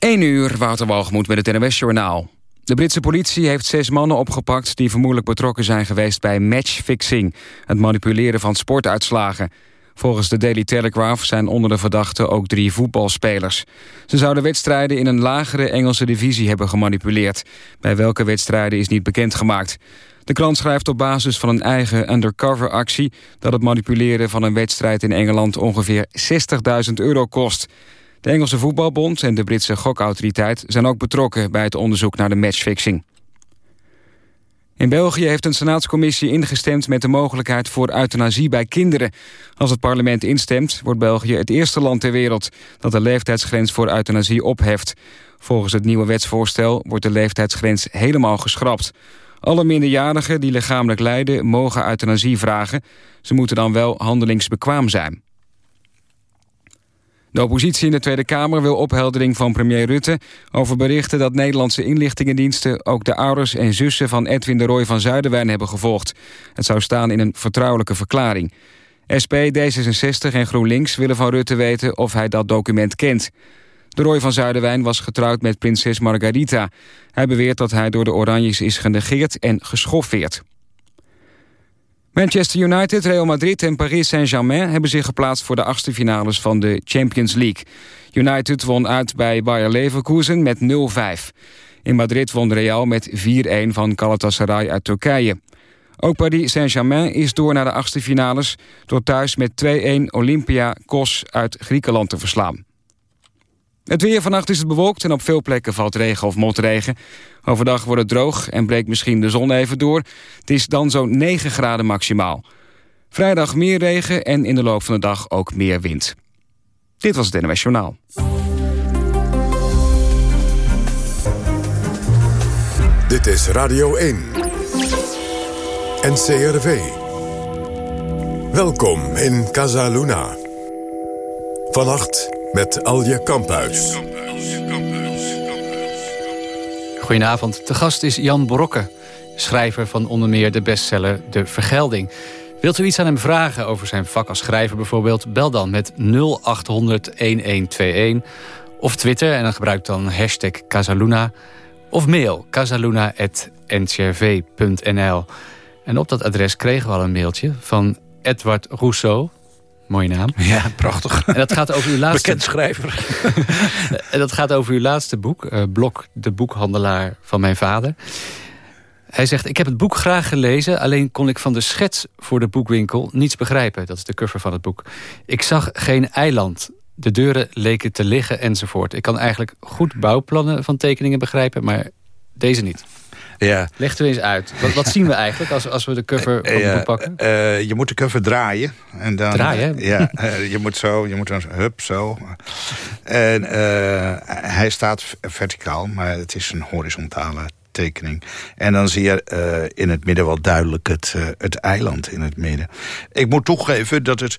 1 uur, Wouter Walgemoed met het NOS-journaal. De Britse politie heeft zes mannen opgepakt... die vermoedelijk betrokken zijn geweest bij matchfixing... het manipuleren van sportuitslagen. Volgens de Daily Telegraph zijn onder de verdachten ook drie voetbalspelers. Ze zouden wedstrijden in een lagere Engelse divisie hebben gemanipuleerd. Bij welke wedstrijden is niet bekendgemaakt. De krant schrijft op basis van een eigen undercover-actie... dat het manipuleren van een wedstrijd in Engeland ongeveer 60.000 euro kost... De Engelse Voetbalbond en de Britse gokautoriteit zijn ook betrokken bij het onderzoek naar de matchfixing. In België heeft een senaatscommissie ingestemd met de mogelijkheid voor euthanasie bij kinderen. Als het parlement instemt, wordt België het eerste land ter wereld dat de leeftijdsgrens voor euthanasie opheft. Volgens het nieuwe wetsvoorstel wordt de leeftijdsgrens helemaal geschrapt. Alle minderjarigen die lichamelijk lijden mogen euthanasie vragen. Ze moeten dan wel handelingsbekwaam zijn. De oppositie in de Tweede Kamer wil opheldering van premier Rutte... over berichten dat Nederlandse inlichtingendiensten... ook de ouders en zussen van Edwin de Roy van Zuiderwijn hebben gevolgd. Het zou staan in een vertrouwelijke verklaring. SP, D66 en GroenLinks willen van Rutte weten of hij dat document kent. De Roy van Zuiderwijn was getrouwd met prinses Margarita. Hij beweert dat hij door de Oranjes is genegeerd en geschoffeerd. Manchester United, Real Madrid en Paris Saint-Germain... hebben zich geplaatst voor de achtste finales van de Champions League. United won uit bij Bayer Leverkusen met 0-5. In Madrid won Real met 4-1 van Galatasaray uit Turkije. Ook Paris Saint-Germain is door naar de achtste finales... door thuis met 2-1 Olympia Kos uit Griekenland te verslaan. Het weer vannacht is het bewolkt en op veel plekken valt regen of motregen. Overdag wordt het droog en breekt misschien de zon even door. Het is dan zo'n 9 graden maximaal. Vrijdag meer regen en in de loop van de dag ook meer wind. Dit was het NWS Journaal. Dit is Radio 1. NCRV. Welkom in Casa Luna. Vannacht met Alje Kamphuis. Goedenavond. De gast is Jan Brokke, schrijver van onder meer de bestseller De Vergelding. Wilt u iets aan hem vragen over zijn vak als schrijver bijvoorbeeld? Bel dan met 0800 1121 of Twitter en dan gebruik dan hashtag Casaluna. Of mail casaluna.ncrv.nl. En op dat adres kregen we al een mailtje van Edward Rousseau. Mooie naam. Ja, prachtig. En dat gaat over uw laatste... Bekend schrijver. en dat gaat over uw laatste boek. Uh, Blok, de boekhandelaar van mijn vader. Hij zegt, ik heb het boek graag gelezen... alleen kon ik van de schets voor de boekwinkel niets begrijpen. Dat is de cover van het boek. Ik zag geen eiland. De deuren leken te liggen enzovoort. Ik kan eigenlijk goed bouwplannen van tekeningen begrijpen... maar deze niet. Ja. Leg er eens uit. Wat, wat zien we eigenlijk als, als we de cover van het boek pakken? Uh, je moet de cover draaien. En dan, draaien? ja, uh, je moet zo, je moet dan hup, zo. En hij staat verticaal, maar het is een horizontale tekening. En dan zie je in het midden wel duidelijk het, het eiland in het midden. Ik moet toegeven dat het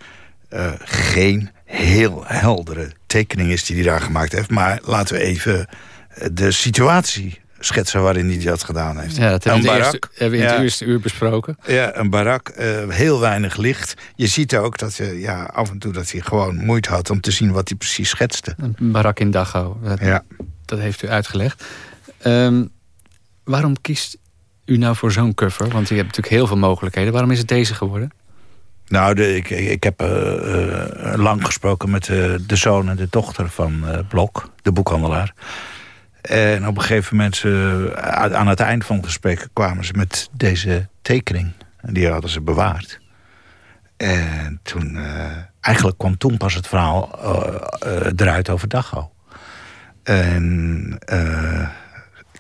geen heel heldere tekening is die hij daar gemaakt heeft. Maar laten we even de situatie schetsen waarin hij dat gedaan heeft. Ja, dat hebben, we, barak, eerste, hebben we in het eerste uur besproken. Ja, een barak, uh, heel weinig licht. Je ziet ook dat je ja, af en toe dat hij gewoon moeite had... om te zien wat hij precies schetste. Een barak in Dachau. Dat, ja. dat heeft u uitgelegd. Um, waarom kiest u nou voor zo'n cover? Want u hebt natuurlijk heel veel mogelijkheden. Waarom is het deze geworden? Nou, de, ik, ik heb uh, uh, lang gesproken met de zoon en de dochter van Blok, de boekhandelaar. En op een gegeven moment, uh, aan het eind van het gesprek... kwamen ze met deze tekening. En die hadden ze bewaard. En toen, uh, eigenlijk kwam toen pas het verhaal uh, eruit over Dachau. En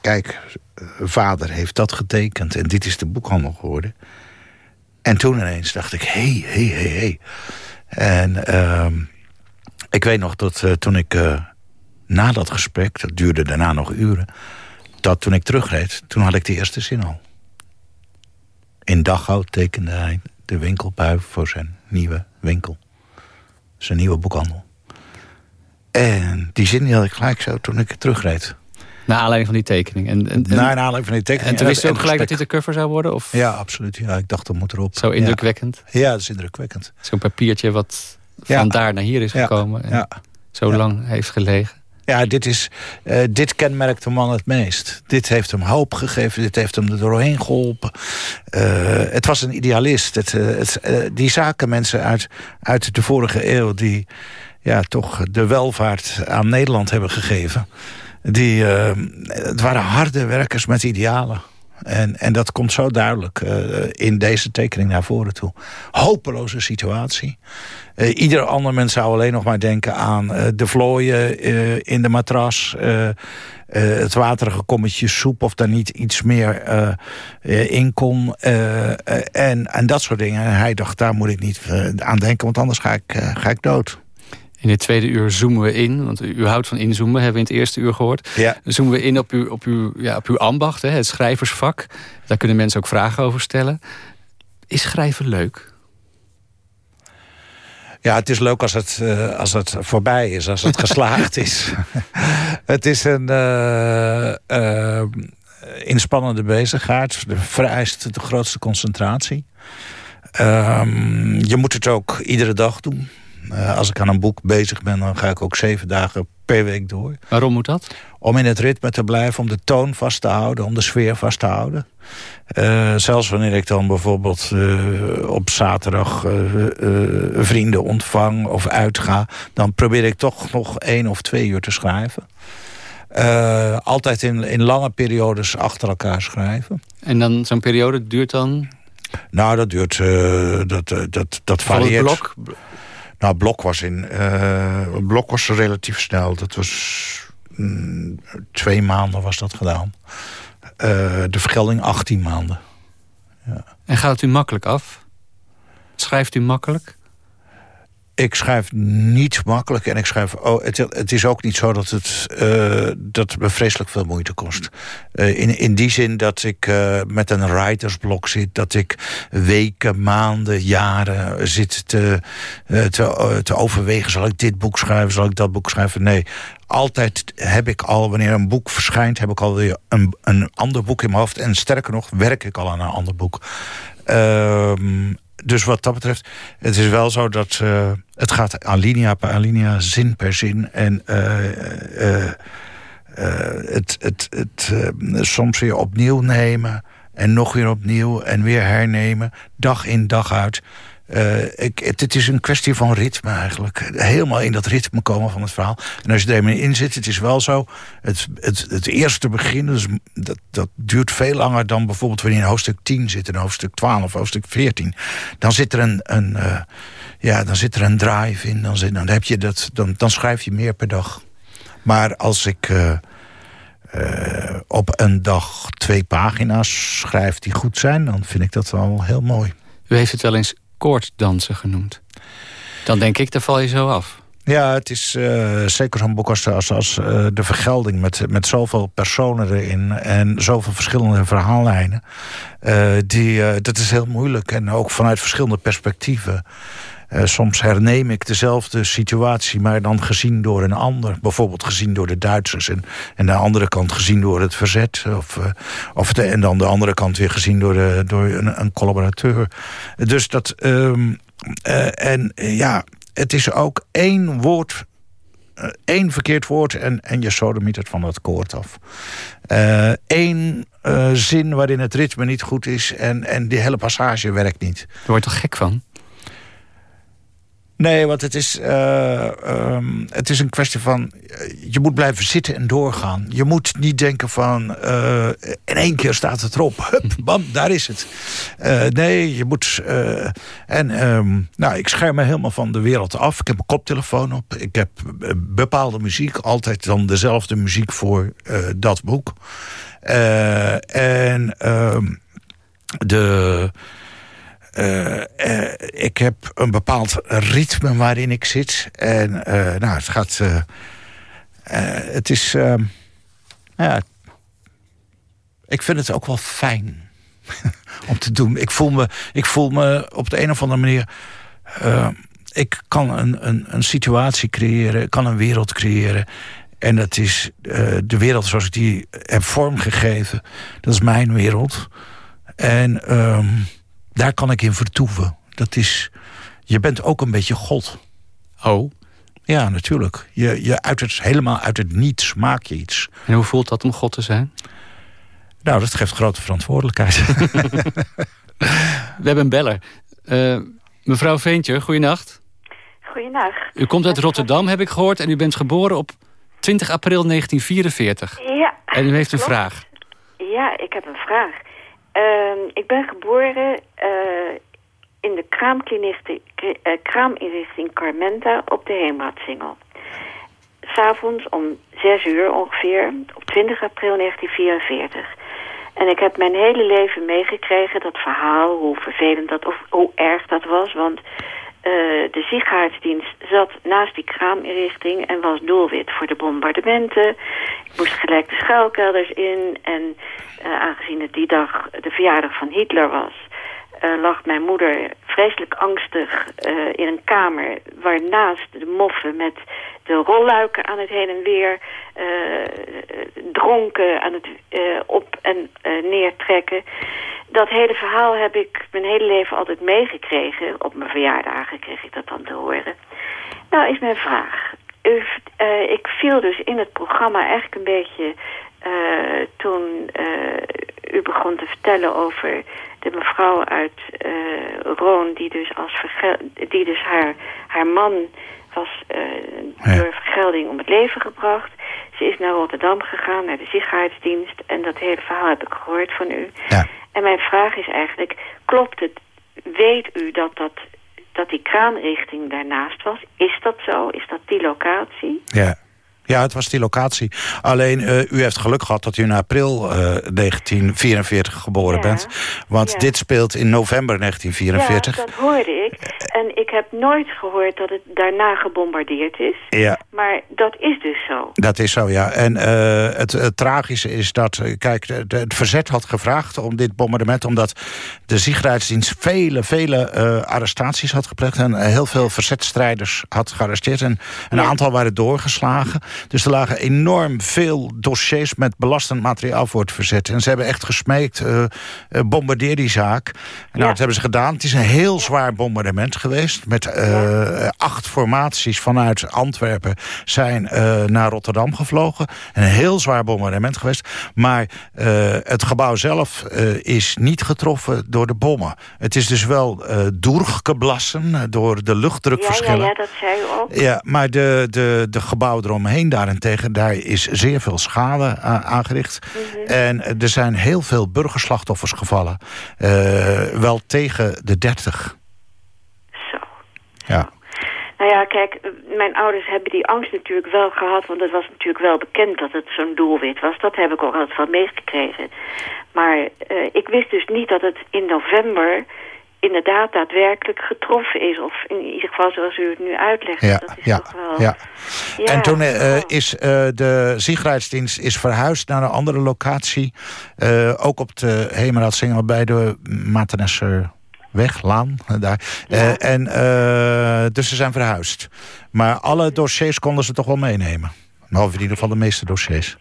kijk, vader heeft dat getekend. En dit is de boekhandel geworden. En toen ineens dacht ik, hé, hé, hé, hé. En ehm, ik weet nog dat toen ik na dat gesprek, dat duurde daarna nog uren... dat toen ik terugreed, toen had ik de eerste zin al. In Dachau tekende hij de winkelpui voor zijn nieuwe winkel. Zijn nieuwe boekhandel. En die zin die had ik gelijk zo toen ik terugreed. Naar aanleiding van die tekening. En, en, Naar aanleiding van die tekening. En toen wist je ook gelijk dat dit de cover zou worden? Of? Ja, absoluut. Ja, ik dacht, dat moet erop. Zo indrukwekkend? Ja, ja dat is indrukwekkend. Zo'n papiertje wat van daar naar hier is gekomen. En zo lang heeft gelegen. Ja, dit, is, uh, dit kenmerkt de man het meest. Dit heeft hem hoop gegeven, dit heeft hem er doorheen geholpen. Uh, het was een idealist. Het, uh, het, die zakenmensen uit, uit de vorige eeuw... die ja, toch de welvaart aan Nederland hebben gegeven... Die, het waren harde werkers met idealen. En, en dat komt zo duidelijk uh, in deze tekening naar voren toe. Hopeloze situatie. Uh, ieder ander mens zou alleen nog maar denken aan uh, de vlooien in de matras... het waterige kommetje soep of daar niet iets meer in kon. en, en dat soort dingen. Hij dacht, daar moet ik niet aan denken, want anders ga ik, ga ik dood. In het tweede uur zoomen we in, want u houdt van inzoomen, hebben we in het eerste uur gehoord. Ja. Zoomen we in op uw, op uw, ja, op uw ambacht, hè, het schrijversvak. Daar kunnen mensen ook vragen over stellen. Is schrijven leuk? Ja, het is leuk als het, uh, als het voorbij is, als het geslaagd is. het is een uh, uh, inspannende bezigheid. vereist de grootste concentratie. Ehm, je moet het ook iedere dag doen. Uh, als ik aan een boek bezig ben, dan ga ik ook zeven dagen per week door. Waarom moet dat? Om in het ritme te blijven, om de toon vast te houden, om de sfeer vast te houden. Uh, zelfs wanneer ik dan bijvoorbeeld uh, op zaterdag vrienden ontvang of uitga... dan probeer ik toch nog één of twee uur te schrijven. altijd in, in lange periodes achter elkaar schrijven. En dan zo'n periode duurt dan? Nou, dat duurt... dat, dat, dat varieert. blok? Nou, Blok was, in, uh, Blok was relatief snel. Dat was mm, twee maanden was dat gedaan. Uh, de vergelding 18 maanden. Ja. En gaat u makkelijk af? Schrijft u makkelijk? Ik schrijf niet makkelijk en ik schrijf. Oh, het, het is ook niet zo dat het, uh, dat me vreselijk veel moeite kost. Uh, in, in die zin dat ik uh, met een writersblok zit, dat ik weken, maanden, jaren zit te, te, te overwegen: zal ik dit boek schrijven, zal ik dat boek schrijven? Nee, altijd heb ik al, wanneer een boek verschijnt, heb ik alweer een, een ander boek in mijn hoofd. En sterker nog, werk ik al aan een ander boek. Ehm, dus wat dat betreft, het is wel zo dat uh, het gaat alinea per alinea, zin per zin. En uh, het, het, het soms weer opnieuw nemen en nog weer opnieuw en weer hernemen, dag in dag uit. Ik, het, is een kwestie van ritme eigenlijk. Helemaal in dat ritme komen van het verhaal. En als je er in zit, het is wel zo... het, het, het eerste begin, dus dat, dat duurt veel langer... dan bijvoorbeeld wanneer je in hoofdstuk 10 zit... in hoofdstuk 12, hoofdstuk 14. Dan zit er een, een, uh, ja, dan zit er een drive in. Dan, zit, dan, heb je dat, dan, dan schrijf je meer per dag. Maar als ik... Uh, op een dag twee pagina's schrijf die goed zijn... dan vind ik dat wel heel mooi. U heeft het wel eens koorddansen genoemd. Dan denk ik, daar val je zo af. Ja, het is uh, zeker zo'n boek als, uh, De Vergelding... Met, met zoveel personen erin en zoveel verschillende verhaallijnen. Uh, die, dat is heel moeilijk en ook vanuit verschillende perspectieven. Uh, soms herneem ik dezelfde situatie, maar dan gezien door een ander. Bijvoorbeeld gezien door de Duitsers. En, en de andere kant gezien door het verzet. Of, uh, of de, en dan de andere kant weer gezien door, de, door een, een collaborateur. Dus dat... Uh, en ja, het is ook één woord één verkeerd woord en, en je sodemiet het van dat koord af. Eén zin waarin het ritme niet goed is en, en die hele passage werkt niet. Je toch gek van? Nee, want het is, uh, um, het is een kwestie van... je moet blijven zitten en doorgaan. Je moet niet denken van... Uh, in één keer staat het erop. Hup, bam, daar is het. Uh, nee, je moet... en um, nou, ik scherm me helemaal van de wereld af. Ik heb een koptelefoon op. Ik heb bepaalde muziek. Altijd dan dezelfde muziek voor dat boek. en um, de... Uh, ik heb een bepaald ritme waarin ik zit. En uh, nou, het gaat... het is... ja, ik vind het ook wel fijn om te doen. Ik voel me, ik voel me op de een of andere manier... ik kan een, een, een situatie creëren, kan een wereld creëren... En dat is de wereld zoals ik die heb vormgegeven. Dat is mijn wereld. En... Um, daar kan ik in vertoeven. Dat is, je bent ook een beetje God. Oh? Ja, natuurlijk. Je, je uit het, helemaal uit het niets maak je iets. En hoe voelt dat om God te zijn? Nou, dat geeft grote verantwoordelijkheid. We hebben een beller. Uh, mevrouw Veentje, goeienacht. Goeienacht. U komt uit Rotterdam, heb ik gehoord. En u bent geboren op 20 april 1944. Ja. En u heeft een vraag. Ja, ik heb een vraag. Uh, ik ben geboren uh, in de kraaminrichting Carmenta op de Heemradsingel. S'avonds om 6 uur ongeveer, op 20 april 1944. En ik heb mijn hele leven meegekregen, dat verhaal, hoe vervelend dat, of hoe erg dat was. Want uh, de ziekenhuisdienst zat naast die kraaminrichting en was doelwit voor de bombardementen. Ik moest gelijk de schuilkelders in en uh, aangezien het die dag de verjaardag van Hitler was... Uh, lag mijn moeder vreselijk angstig in een kamer... waarnaast de moffen met de rolluiken aan het heen en weer dronken aan het op- en neertrekken. Dat hele verhaal heb ik mijn hele leven altijd meegekregen. Op mijn verjaardagen kreeg ik dat dan te horen. Nou is mijn vraag. Ik viel dus in het programma eigenlijk een beetje... Toen u begon te vertellen over de mevrouw uit uh, Roon... die dus, als die dus haar, haar man was ja. door vergelding om het leven gebracht. Ze is naar Rotterdam gegaan, naar de ziekenhuisdienst. En dat hele verhaal heb ik gehoord van u. Ja. En mijn vraag is eigenlijk, klopt het? Weet u dat, dat, dat die kraanrichting daarnaast was? Is dat zo? Is dat die locatie? Ja. Ja, het was die locatie. Alleen, uh, u heeft geluk gehad dat u in april uh, 1944 geboren ja. bent. Want Ja. dit speelt in november 1944. Ja, dat hoorde ik. En ik heb nooit gehoord dat het daarna gebombardeerd is. Ja. Maar dat is dus zo. Dat is zo, ja. En uh, het, het, tragische is dat, kijk, de, de, het verzet had gevraagd om dit bombardement... omdat de Sicherheidsdienst vele, vele arrestaties had gepleegd... en heel veel verzetstrijders had gearresteerd. En een Ja. aantal waren doorgeslagen. Dus er lagen enorm veel dossiers met belastend materiaal voor het verzet. En ze hebben echt gesmeekt, uh, uh, bombardeer die zaak. Nou, Ja. dat hebben ze gedaan. Het is een heel zwaar bombardement geweest... met uh, acht formaties vanuit Antwerpen zijn naar Rotterdam gevlogen. Een heel zwaar bombardement geweest. Maar het gebouw zelf is niet getroffen door de bommen. Het is dus wel uh, doorgeblassen door de Ja, ja, luchtdrukverschillen. ja, dat zei u ook. Ja, maar de, de, de gebouw eromheen daarentegen... daar is zeer veel schade a- aangericht. Mhm. En er zijn heel veel burgerslachtoffers gevallen. Uh, wel tegen de 30. Zo. Ja. Nou ja, kijk, eh, mijn ouders hebben die angst natuurlijk wel gehad... want het was natuurlijk wel bekend dat het zo'n doelwit was. Dat heb ik ook altijd van meegekregen. Maar uh, ik wist dus niet dat het in november inderdaad daadwerkelijk getroffen is. Of in ieder geval zoals u het nu uitlegt. Ja, dat is ja, toch wel... ja. Ja, En toen uh, is uh, de Sicherheidsdienst is verhuisd naar een andere locatie. Uh, ook op de Hemeraadsingel bij de Matenesser weg, Laan. Daar. Ja. En, dus ze zijn verhuisd. Maar alle dossiers konden ze toch wel meenemen. Nou, in ieder geval de meeste dossiers.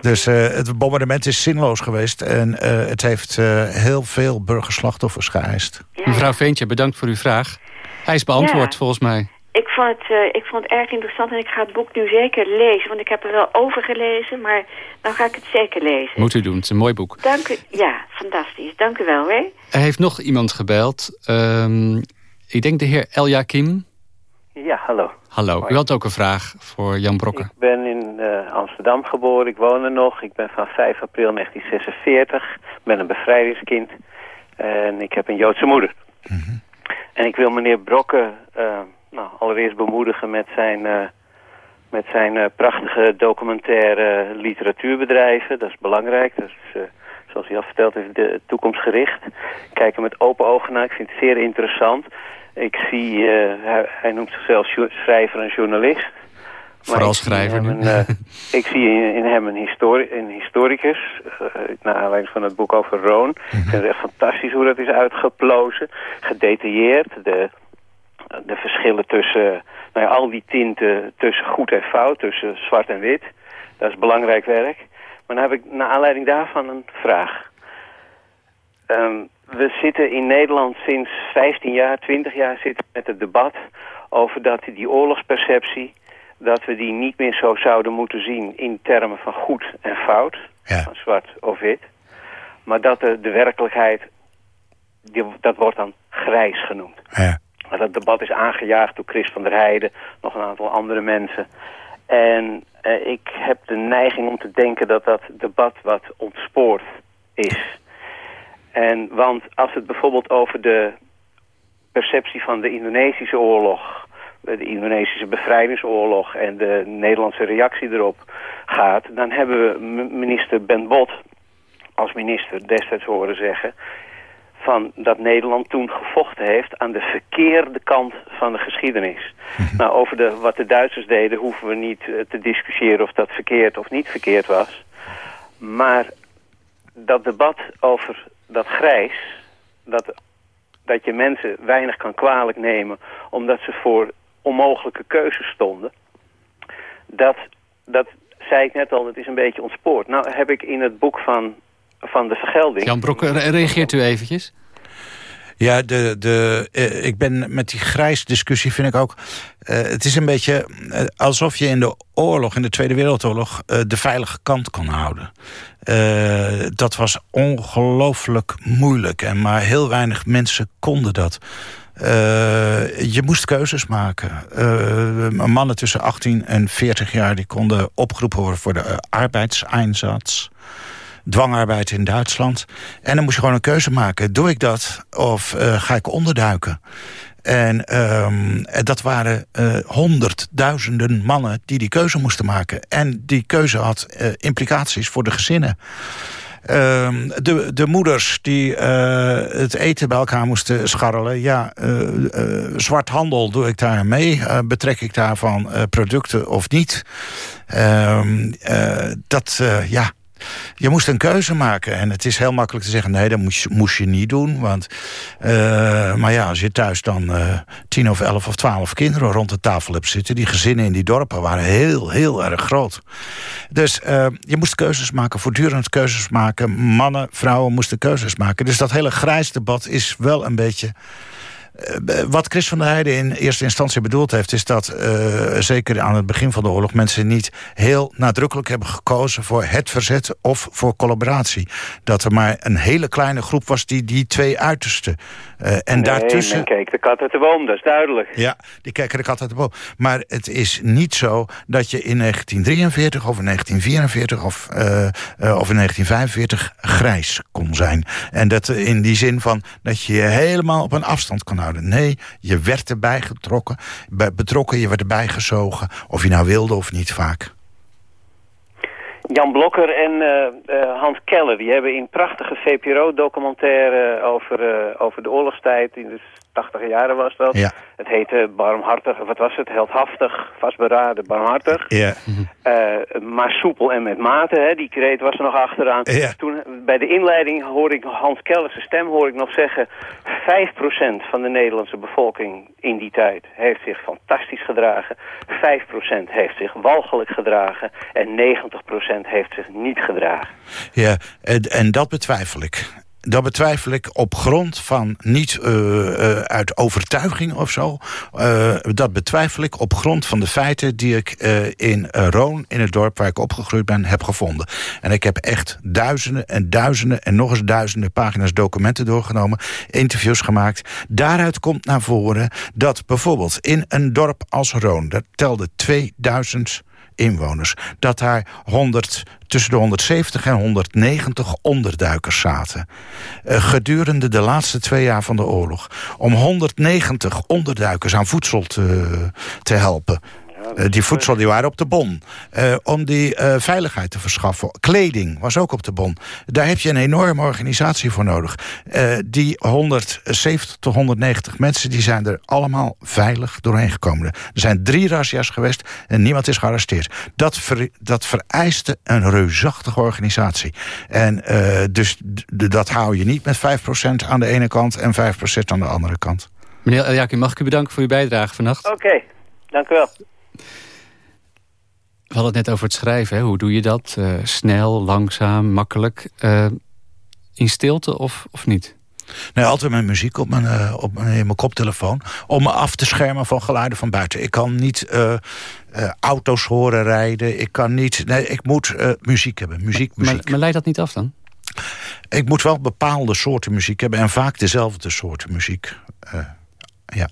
Dus uh, het bombardement is zinloos geweest. En het heeft heel veel burgerslachtoffers geëist. Ja, Mevrouw Veentje, bedankt voor uw vraag. Hij is beantwoord Ja. volgens mij. Ik vond, het, uh, ik vond het erg interessant en ik ga het boek nu zeker lezen. Want ik heb er wel over gelezen, maar dan ga ik het zeker lezen. Moet u doen, het is een mooi boek. Dank u, ja, fantastisch. Dank u wel, hè. Er heeft nog iemand gebeld. Um, ik denk de heer Eljakim. Ja, hallo. Hallo, u had ook een vraag voor Jan Brokker. Ik ben in uh, Amsterdam geboren, ik woon er nog. Ik ben van 5 april 1946, ik ben een bevrijdingskind. En ik heb een Joodse moeder. Mm -hmm. En ik wil meneer Brokken uh, nou, allereerst bemoedigen met zijn, uh, met zijn prachtige documentaire literatuurbedrijven. Dat is belangrijk. Dat is, zoals hij al verteld heeft, de toekomstgericht. Ik kijk er met open ogen naar. Ik vind het zeer interessant. Ik zie, uh, hij, hij, noemt zichzelf schrijver en journalist. Vooral schrijver. Een, uh, ik zie in, in hem een, histori een historicus. Uh, naar aanleiding van het boek over Roon. Mm -hmm. Ik vind het echt fantastisch hoe dat is uitgeplozen. Gedetailleerd. De, de verschillen tussen, nou ja, al die tinten tussen goed en fout, tussen zwart en wit. Dat is belangrijk werk. Maar dan heb ik naar aanleiding daarvan een vraag. Um, we zitten in Nederland sinds 15 jaar, 20 jaar zitten met het debat over dat die oorlogsperceptie... dat we die niet meer zo zouden moeten zien in termen van goed en fout. Ja. Van zwart of wit. Maar dat de, de werkelijkheid, die, dat wordt dan grijs genoemd. Ja. Maar dat debat is aangejaagd door Chris van der Heijden, nog een aantal andere mensen. En eh, ik heb de neiging om te denken dat dat debat wat ontspoord is. En want als het bijvoorbeeld over de perceptie van de Indonesische oorlog, eh, de Indonesische bevrijdingsoorlog en de Nederlandse reactie erop gaat, dan hebben we minister Ben Bot als minister destijds horen zeggen van dat Nederland toen gevochten heeft aan de verkeerde kant van de geschiedenis. Nou, over de, wat de Duitsers deden hoeven we niet eh, te discussiëren of dat verkeerd of niet verkeerd was. Maar dat debat over dat grijs, dat, dat je mensen weinig kan kwalijk nemen omdat ze voor onmogelijke keuzes stonden, dat, dat zei ik net al, het is een beetje ontspoord. Nou heb ik in het boek van, van de vergelding... Jan Brok, re- reageert u eventjes? Ja, de, de, eh, ik ben met die grijs discussie vind ik ook... eh, het is een beetje eh, alsof je in de oorlog, in de Tweede Wereldoorlog... eh, de veilige kant kon houden. Eh, dat was ongelooflijk moeilijk. En maar heel weinig mensen konden dat. Eh, je moest keuzes maken. Eh, mannen tussen 18 en 40 jaar... die konden opgeroepen worden voor de uh, arbeidseinsatz dwangarbeid in Duitsland. En dan moest je gewoon een keuze maken. Doe ik dat of uh, ga ik onderduiken? En um, dat waren uh, honderdduizenden mannen die die keuze moesten maken. En die keuze had implicaties voor de gezinnen. Uh, de, de moeders die het eten bij elkaar moesten scharrelen. Ja, uh, zwart handel, doe ik daar mee? betrek ik daarvan producten of niet? Ehm, dat, ja, je moest een keuze maken. En het is heel makkelijk te zeggen... nee, dat moest, je niet doen. Want, uh, maar ja, als je thuis dan uh, tien of elf of twaalf kinderen rond de tafel hebt zitten... die gezinnen in die dorpen waren heel, heel erg groot. Dus uh, je moest keuzes maken, voortdurend keuzes maken. Mannen, vrouwen moesten keuzes maken. Dus dat hele grijs debat is wel een beetje... Wat Chris van der Heijden in eerste instantie bedoeld heeft... is dat uh, zeker aan het begin van de oorlog... mensen niet heel nadrukkelijk hebben gekozen... voor het verzet of voor collaboratie. Dat er maar een hele kleine groep was die die twee uitersten. Uh, en nee, daartussen... men keek de kat uit de boom, dat is duidelijk. Ja, die kijken de kat uit de boom. Maar het is niet zo dat je in 1943 of in 1944 of, uh, of in 1945 grijs kon zijn. En dat in die zin van dat je je helemaal op een afstand kon houden. Nee, je werd erbij getrokken, betrokken, je werd erbij gezogen. Of je nou wilde of niet vaak. Jan Blokker en uh, uh, Hans Keller, die hebben in prachtige VPRO-documentaire over, uh, over de oorlogstijd, in de 80 jaren was dat. Ja. Het heette barmhartig, wat was het, heldhaftig, vastberaden, barmhartig. Ja. maar soepel en met mate, hè, die kreet was er nog achteraan. Ja. Toen, bij de inleiding hoorde ik Hans Keller's stem hoor ik nog zeggen... 5% van de Nederlandse bevolking in die tijd heeft zich fantastisch gedragen. 5% heeft zich walgelijk gedragen. En 90% heeft zich niet gedragen. Ja, en, en dat betwijfel ik. Dat betwijfel ik op grond van niet uh, uh, uit overtuiging of zo. Uh, dat betwijfel ik op grond van de feiten die ik in Roon, in het dorp waar ik opgegroeid ben, heb gevonden. En ik heb echt duizenden en duizenden en nog eens duizenden pagina's documenten doorgenomen, interviews gemaakt. Daaruit komt naar voren dat bijvoorbeeld in een dorp als Roon, dat telde 2000 inwoners, dat daar 100 tussen de 170 en 190 onderduikers zaten. Uh, gedurende de laatste twee jaar van de oorlog. Om 190 onderduikers aan voedsel te, te helpen. Uh, die voedsel die waren op de bon. Uh, om die veiligheid te verschaffen. Kleding was ook op de bon. Daar heb je een enorme organisatie voor nodig. die 170 tot 190 mensen die zijn er allemaal veilig doorheen gekomen. Er zijn drie razzia's geweest en niemand is gearresteerd. Dat, ver, dat vereiste een reusachtige organisatie. En dus dat hou je niet met 5% aan de ene kant en 5% aan de andere kant. Meneer Eljakim, mag ik u bedanken voor uw bijdrage vannacht? Oké, okay, dank u wel. We hadden het net over het schrijven. Hè? Hoe doe je dat? Uh, snel, langzaam, makkelijk. Uh, in stilte of, of niet? Nee, altijd met muziek op mijn, uh, op mijn, in mijn koptelefoon. Om me af te schermen van geluiden van buiten. Ik kan niet uh, uh, auto's horen rijden. Ik kan niet... Nee, ik moet muziek hebben. Muziek, muziek. Maar, maar leidt dat niet af dan? Ik moet wel bepaalde soorten muziek hebben. En vaak dezelfde soorten muziek. ja.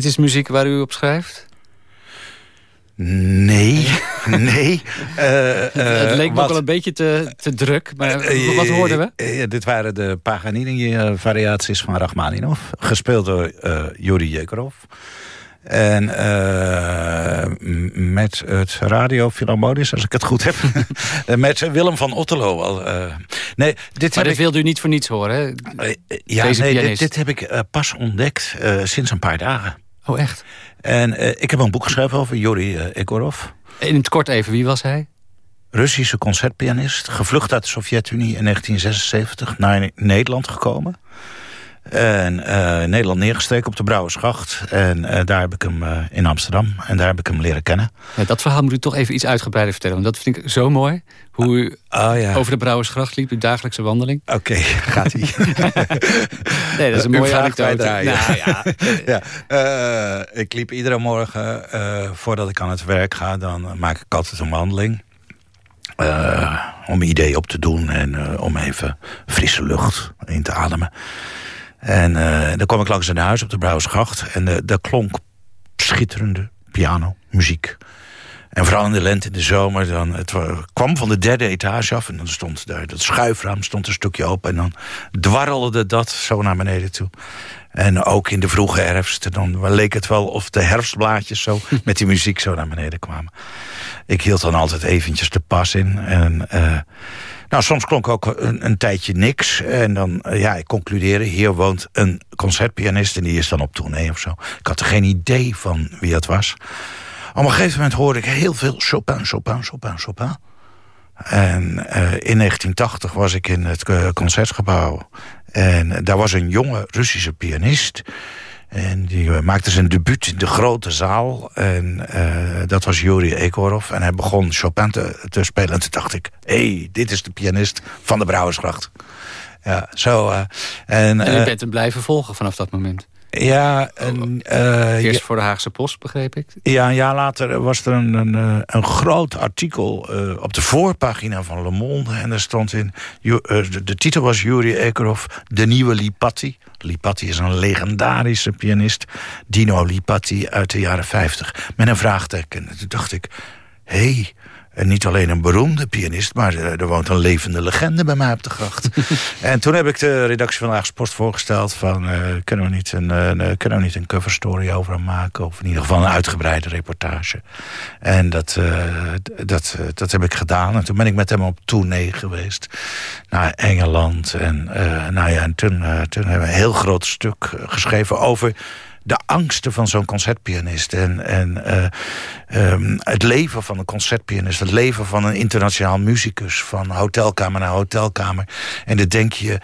Dit is muziek waar u op schrijft? Nee, nee. Uh, het leek me ook wel een beetje te, te druk, maar uh, wat hoorden we? dit waren de Paganini-variaties van Rachmaninov, gespeeld door Yuri Yekorov. En met het Radio Philharmonisch, als ik het goed heb. met Willem van Otterlo. nee, dit maar dat wilde u niet voor niets horen, hè? ja, nee, dit, dit, heb ik pas ontdekt sinds een paar dagen. Oh, echt? En uh, ik heb een boek geschreven over Yuri uh, Egorov. In het kort even, wie was hij? Russische concertpianist, gevlucht uit de Sovjet-Unie in 1976, naar Nederland gekomen. En uh, Nederland neergestreken op de Brouwersgracht. En uh, daar heb ik hem uh, in Amsterdam. En daar heb ik hem leren kennen. Ja, dat verhaal moet u toch even iets uitgebreider vertellen. Want dat vind ik zo mooi. Hoe u oh, ja. over de Brouwersgracht liep. Uw dagelijkse wandeling. Oké, okay, gaat ie. nee, dat is een mooie anekdote. Nou, ja. ja ik liep iedere morgen voordat ik aan het werk ga. Dan maak ik altijd een wandeling. Om idee op te doen en om even frisse lucht in te ademen. En uh, dan kwam ik langs een huis op de Brouwersgracht. En daar klonk schitterende piano, muziek. En vooral in de lente, in de zomer, dan, het kwam van de derde etage af... en dan stond daar dat schuifraam stond een stukje open... en dan dwarrelde dat zo naar beneden toe. En ook in de vroege herfst, dan leek het wel of de herfstblaadjes zo... met die muziek zo naar beneden kwamen. Ik hield dan altijd eventjes de pas in. En, uh, nou, soms klonk ook een, een tijdje niks. En dan, uh, ja, ik concludeerde, hier woont een concertpianist... en die is dan op tournee of zo. Ik had er geen idee van wie het was... Op een gegeven moment hoorde ik heel veel Chopin, Chopin, Chopin, Chopin. En uh, in 1980 was ik in het uh, concertgebouw. En daar was een jonge Russische pianist. En die uh, maakte zijn debuut in de grote zaal. En dat was Yuri Ekorov. En hij begon Chopin te, te spelen. En toen dacht ik, hé, hey, dit is de pianist van de Brouwersgracht. Ja, zo. en, en je bent hem blijven volgen vanaf dat moment? Ja, en, uh, Eerst voor de Haagse Post, begreep ik? Ja, een jaar later was er een, een, eh, een groot artikel uh, op de voorpagina van Le Monde. En daar stond in, uh, de, de, titel was Yuri Ekerov, de nieuwe Lipatti. Lipatti is een legendarische pianist. Dino Lipatti uit de jaren 50. Met een vraagteken. En toen dacht ik, hé, hey, en niet alleen een beroemde pianist, maar er woont een levende legende bij mij op de gracht. en toen heb ik de redactie van Haagse Post voorgesteld van... Uh, kunnen, we niet een, uh, kunnen we niet een cover story over hem maken? Of in ieder geval een uitgebreide reportage. En dat, uh, dat, dat heb ik gedaan. En toen ben ik met hem op tournee geweest. Naar Engeland. En, nou ja, en toen, toen hebben we een heel groot stuk geschreven over de angsten van zo'n concertpianist. En, en uh, um, het leven van een concertpianist. Het leven van een internationaal muzikus. Van hotelkamer naar hotelkamer. En dan denk je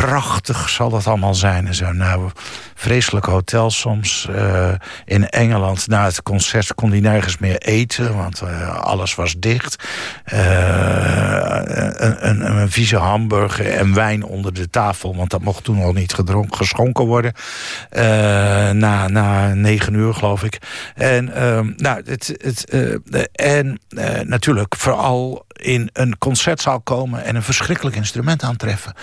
prachtig zal dat allemaal zijn. En zo. Nou, vreselijke hotels soms. Uh, in Engeland, na het concert kon hij nergens meer eten. Want uh, alles was dicht. Uh, een, een, een, vieze hamburger en wijn onder de tafel. Want dat mocht toen al niet gedronken, geschonken worden. na, na negen uur, geloof ik. En, ehm, nou, het, het, en natuurlijk vooral in een concertzaal komen... en een verschrikkelijk instrument aantreffen.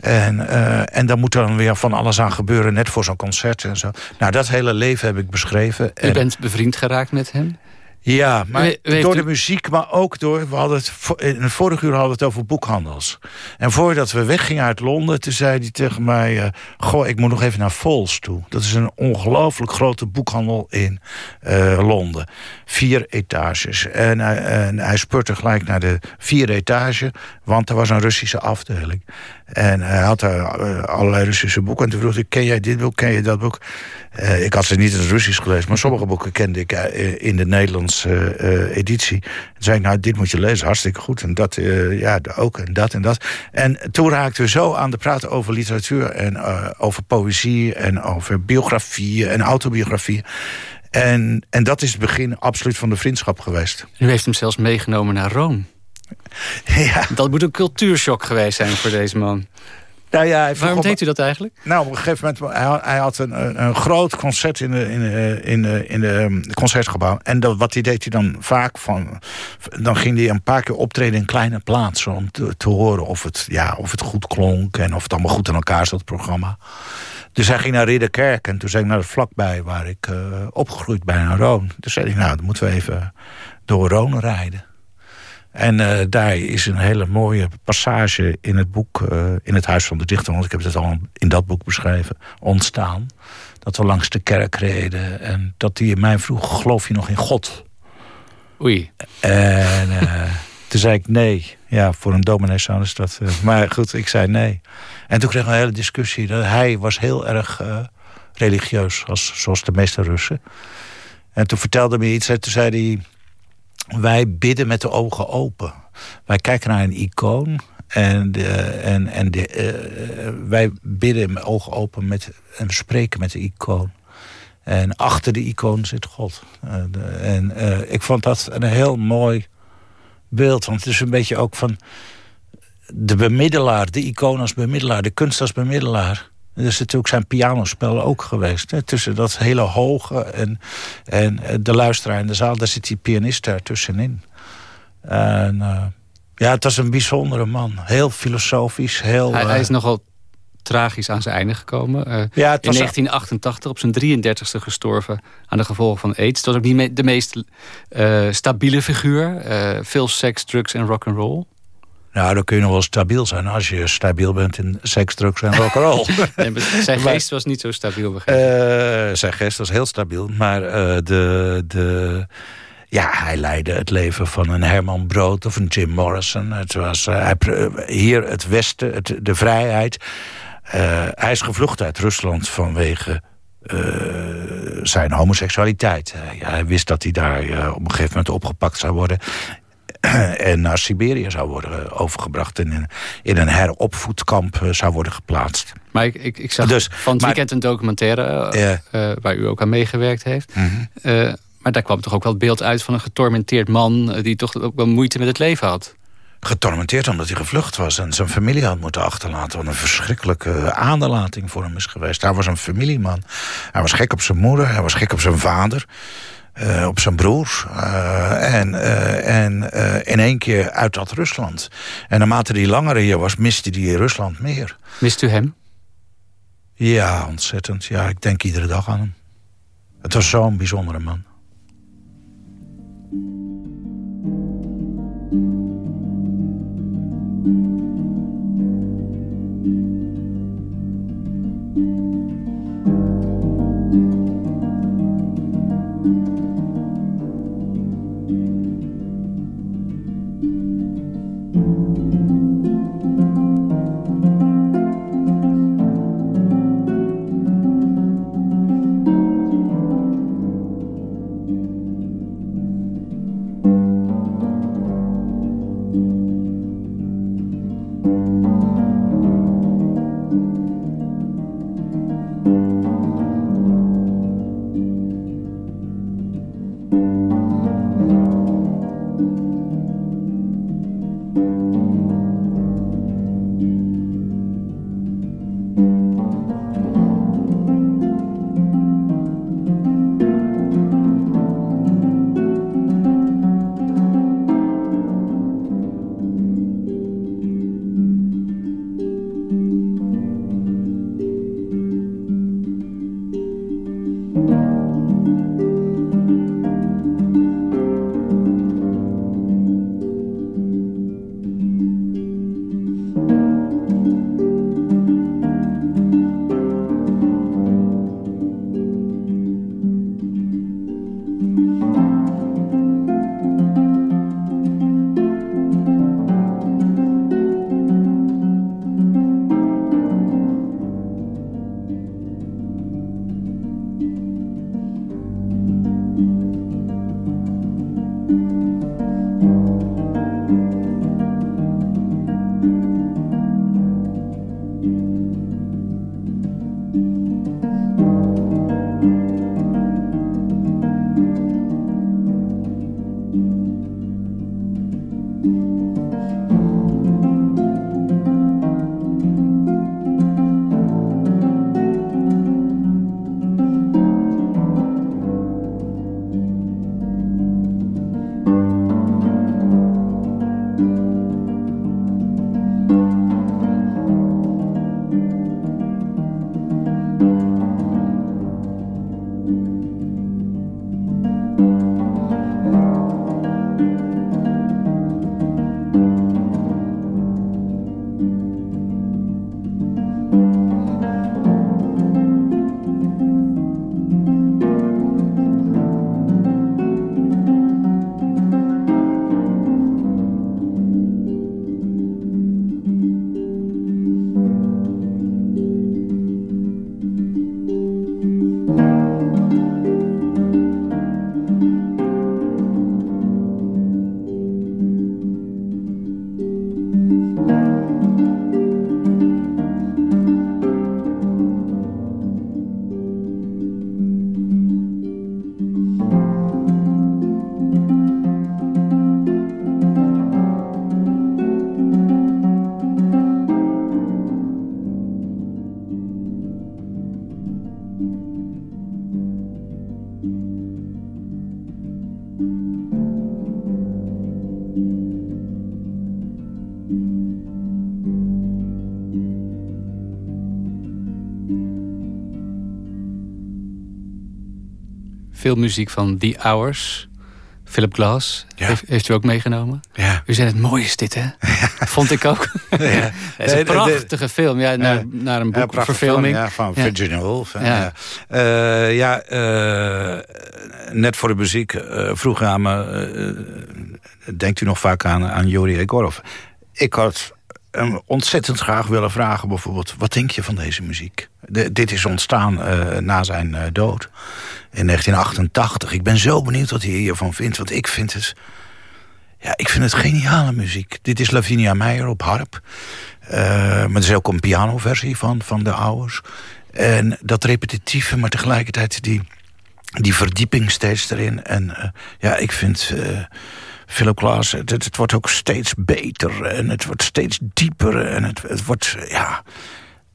En, uh, en daar moet dan weer van alles aan gebeuren... net voor zo'n concert en zo. Nou, dat hele leven heb ik beschreven. U bent bevriend geraakt met hem? Ja, maar door de muziek, maar ook door... We hadden het, in het vorige uur hadden we het over boekhandels. En voordat we weggingen uit Londen, toen zei hij tegen mij... Uh, goh, ik moet nog even naar Vols toe. Dat is een ongelooflijk grote boekhandel in uh, Londen. Vier etages. En, uh, en hij spurte gelijk naar de vierde etage... want er was een Russische afdeling. En hij had daar uh, allerlei Russische boeken. En toen vroeg ik, ken jij dit boek, ken je dat boek? Uh, ik had ze niet in het Russisch gelezen, maar sommige boeken kende ik uh, in de Nederlandse editie. Toen zei ik, nou, dit moet je lezen, hartstikke goed. En dat, ja, ook, en dat en dat. En toen raakten we zo aan de praten over literatuur... en over poëzie en over biografieën en autobiografieën. En, en dat is het begin absoluut van de vriendschap geweest. U heeft hem zelfs meegenomen naar Rome. Ja. Dat moet een cultuurshock geweest zijn voor deze man. Nou ja, Waarom deed u dat eigenlijk? Nou, op een gegeven moment, hij, hij had een, een, groot concert in de, in de, in de, in de ehm, concertgebouw. En dat, wat hij deed hij dan vaak van, dan ging hij een paar keer optreden in kleine plaatsen om te, te horen of het, ja, of het goed klonk en of het allemaal goed in elkaar zat, het programma. Dus hij ging naar Ridderkerk en toen zei ik naar het vlakbij waar ik uh, opgegroeid ben, naar Roon. Dus zei ik, nou, dan moeten we even door Roon rijden. En uh, daar is een hele mooie passage in het boek... Uh, in het Huis van de Dichter, want ik heb het al in dat boek beschreven... ontstaan. Dat we langs de kerk reden. En dat hij mij vroeg, geloof je nog in God? Oei. En uh, toen zei ik nee. Ja, voor een dominee zou is dat... maar goed, ik zei nee. En toen kregen we een hele discussie. Hij was heel erg religieus, als, zoals de meeste Russen. En toen vertelde hij me iets. En toen zei hij wij bidden met de ogen open. Wij kijken naar een icoon en, en, en de, uh, wij bidden met ogen open met, en we spreken met de icoon. En achter de icoon zit God. Uh, de, en ik vond dat een heel mooi beeld. Want het is een beetje ook van de bemiddelaar, de icoon als bemiddelaar, de kunst als bemiddelaar. Er is natuurlijk zijn pianospel ook geweest. Hè, tussen dat hele hoge en, en de luisteraar in de zaal. Daar zit die pianist daar tussenin. En, uh, Ja, het was een bijzondere man. Heel filosofisch. Heel, hij, hij eh, is nogal tragisch aan zijn einde gekomen. Uh, Ja, in was- 1988 op zijn 33ste gestorven aan de gevolgen van AIDS. Het was ook niet de meest eh, stabiele figuur. Eh, veel seks, drugs en rock'n'roll. Nou, dan kun je nog wel stabiel zijn als je stabiel bent in seks, drugs en rock'n'roll. En zijn geest was niet zo stabiel. begreep ik. Eh, zijn geest was heel stabiel. Maar eh, de, de, ja, hij leidde het leven van een Herman Brood of een Jim Morrison. Het was eh, hier het Westen, het, de vrijheid. Eh, hij is gevlucht uit Rusland vanwege zijn homoseksualiteit. Ja, hij wist dat hij daar op een gegeven moment opgepakt zou worden. en naar Siberië zou worden eh, overgebracht. En in, in een heropvoedkamp eh, zou worden geplaatst. Maar ik, ik, ik zag Dus, van het maar- weekend een documentaire... eh, waar u ook aan meegewerkt heeft. Eh, maar daar kwam toch ook wel het beeld uit van een getormenteerd man... die toch ook wel moeite met het leven had. getormenteerd omdat hij gevlucht was en zijn familie had moeten achterlaten. Wat een verschrikkelijke aderlating voor hem is geweest. Hij was een familieman. Hij was gek op zijn moeder, hij was gek op zijn vader, eh, op zijn broers. eh, en eh, en in één keer uit dat Rusland. En naarmate hij langer hier was, miste hij Rusland meer. Mist u hem? Ja, ontzettend. Ja, ik denk iedere dag aan hem. Het was zo'n bijzondere man. Filmmuziek van The Hours. Philip Glass Ja. heeft, heeft u ook meegenomen. Ja. U zei het mooi is dit, hè? Vond ik ook. Ja. Het is een prachtige film. Ja, naar, naar een film, ja, van. Virginia Woolf. Ja. Ja, Eh, ja eh, net voor de muziek uh, vroeg aan me... denkt u nog vaak aan, aan Yuri Egorov? Ik had hem ontzettend graag willen vragen bijvoorbeeld... wat denk je van deze muziek? Dit is ontstaan eh, na zijn eh, dood in 1988. Ik ben zo benieuwd wat hij hiervan vindt, want ik vind het... Ja, ik vind het geniale muziek. Dit is Lavinia Meijer op harp. Uh, maar er is ook een pianoversie van, van de Hours. En dat repetitieve, maar tegelijkertijd die, die verdieping steeds erin. En ja, ik vind Philip Glass, het, het, wordt ook steeds beter. En het wordt steeds dieper. En het, wordt, ja...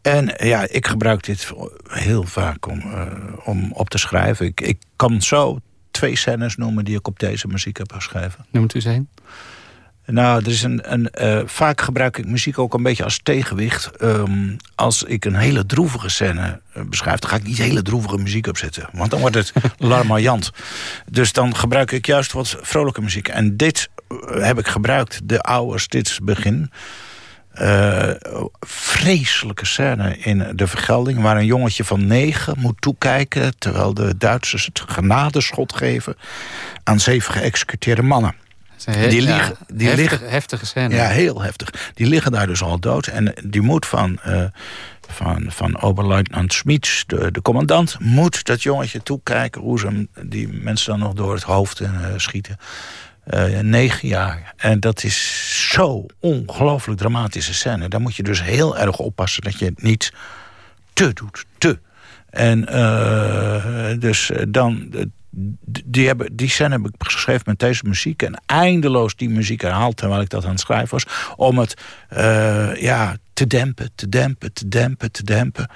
En ja, ik gebruik dit heel vaak om, uh, om op te schrijven. Ik, ik kan zo twee scènes noemen die ik op deze muziek heb geschreven. Noemt u een? Nou, er is een, een, uh, vaak gebruik ik muziek ook een beetje als tegenwicht. Um, als ik een hele droevige scène uh, beschrijf... dan ga ik niet hele droevige muziek opzetten. Want dan wordt het larmoyant. Dus dan gebruik ik juist wat vrolijke muziek. En dit uh, heb ik gebruikt, de oude dit begin... Uh, vreselijke scène in de vergelding... waar een jongetje van negen moet toekijken... terwijl de Duitsers het genadeschot geven... aan zeven geëxecuteerde mannen. He die liggen, ja, die heftig, liggen, heftige scène. Ja, heel heftig. Die liggen daar dus al dood. En die moet van, uh, van, van Oberleutnant Schmitz, de, de commandant... moet dat jongetje toekijken hoe ze die mensen dan nog door het hoofd uh, schieten. Uh, negen jaar. En dat is zo ongelooflijk dramatische scène. Daar moet je dus heel erg oppassen dat je het niet te doet. Te. En dus dan... Die, hebben, die scène heb ik geschreven met deze muziek. En eindeloos die muziek herhaald terwijl ik dat aan het schrijven was. Om het uh, ja, te dempen, te dempen, te dempen, te dempen.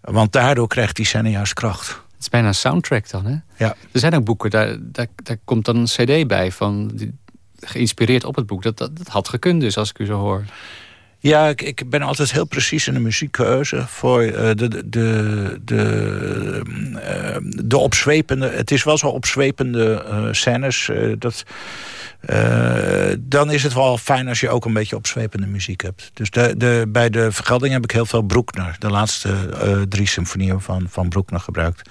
Want daardoor krijgt die scène juist kracht. Het is bijna een soundtrack dan, hè? Ja. Er zijn ook boeken, daar, daar, daar komt dan een cd bij... Van, die, geïnspireerd op het boek. Dat, dat, dat had gekund dus, als ik u zo hoor. Ja, ik, ik, ben altijd heel precies in de muziekkeuze voor uh, de, de, de, uh, de opzwepende... Het is wel zo opzwepende uh, scènes. dat, dan is het wel fijn als je ook een beetje opzwepende muziek hebt. Dus de, de, bij de vergelding heb ik heel veel Broekner. De laatste drie symfonieën van, van Broekner gebruikt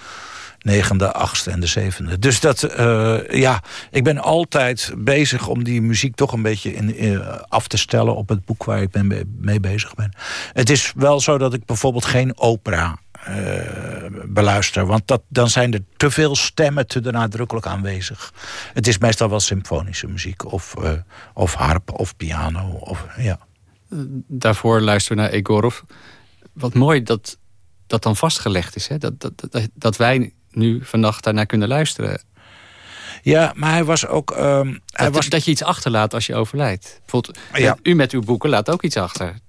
negende, achtste en de zevende. Dus dat, uh, ja, ik ben altijd bezig om die muziek toch een beetje in, uh, af te stellen op het boek waar ik ben, mee bezig ben. Het is wel zo dat ik bijvoorbeeld geen opera uh, beluister, want dat, dan zijn er te veel stemmen te nadrukkelijk aanwezig. Het is meestal wel symfonische muziek of, of harp of piano. Of, ja. Daarvoor luisteren we naar Egorov. Wat mooi dat dat dan vastgelegd is. Hè? Dat, dat, dat wij nu vannacht daarnaar kunnen luisteren. Ja, maar hij was ook... Um, hij dat, was... dat je iets achterlaat als je overlijdt. Bijvoorbeeld, ja. U met uw boeken laat ook iets achter.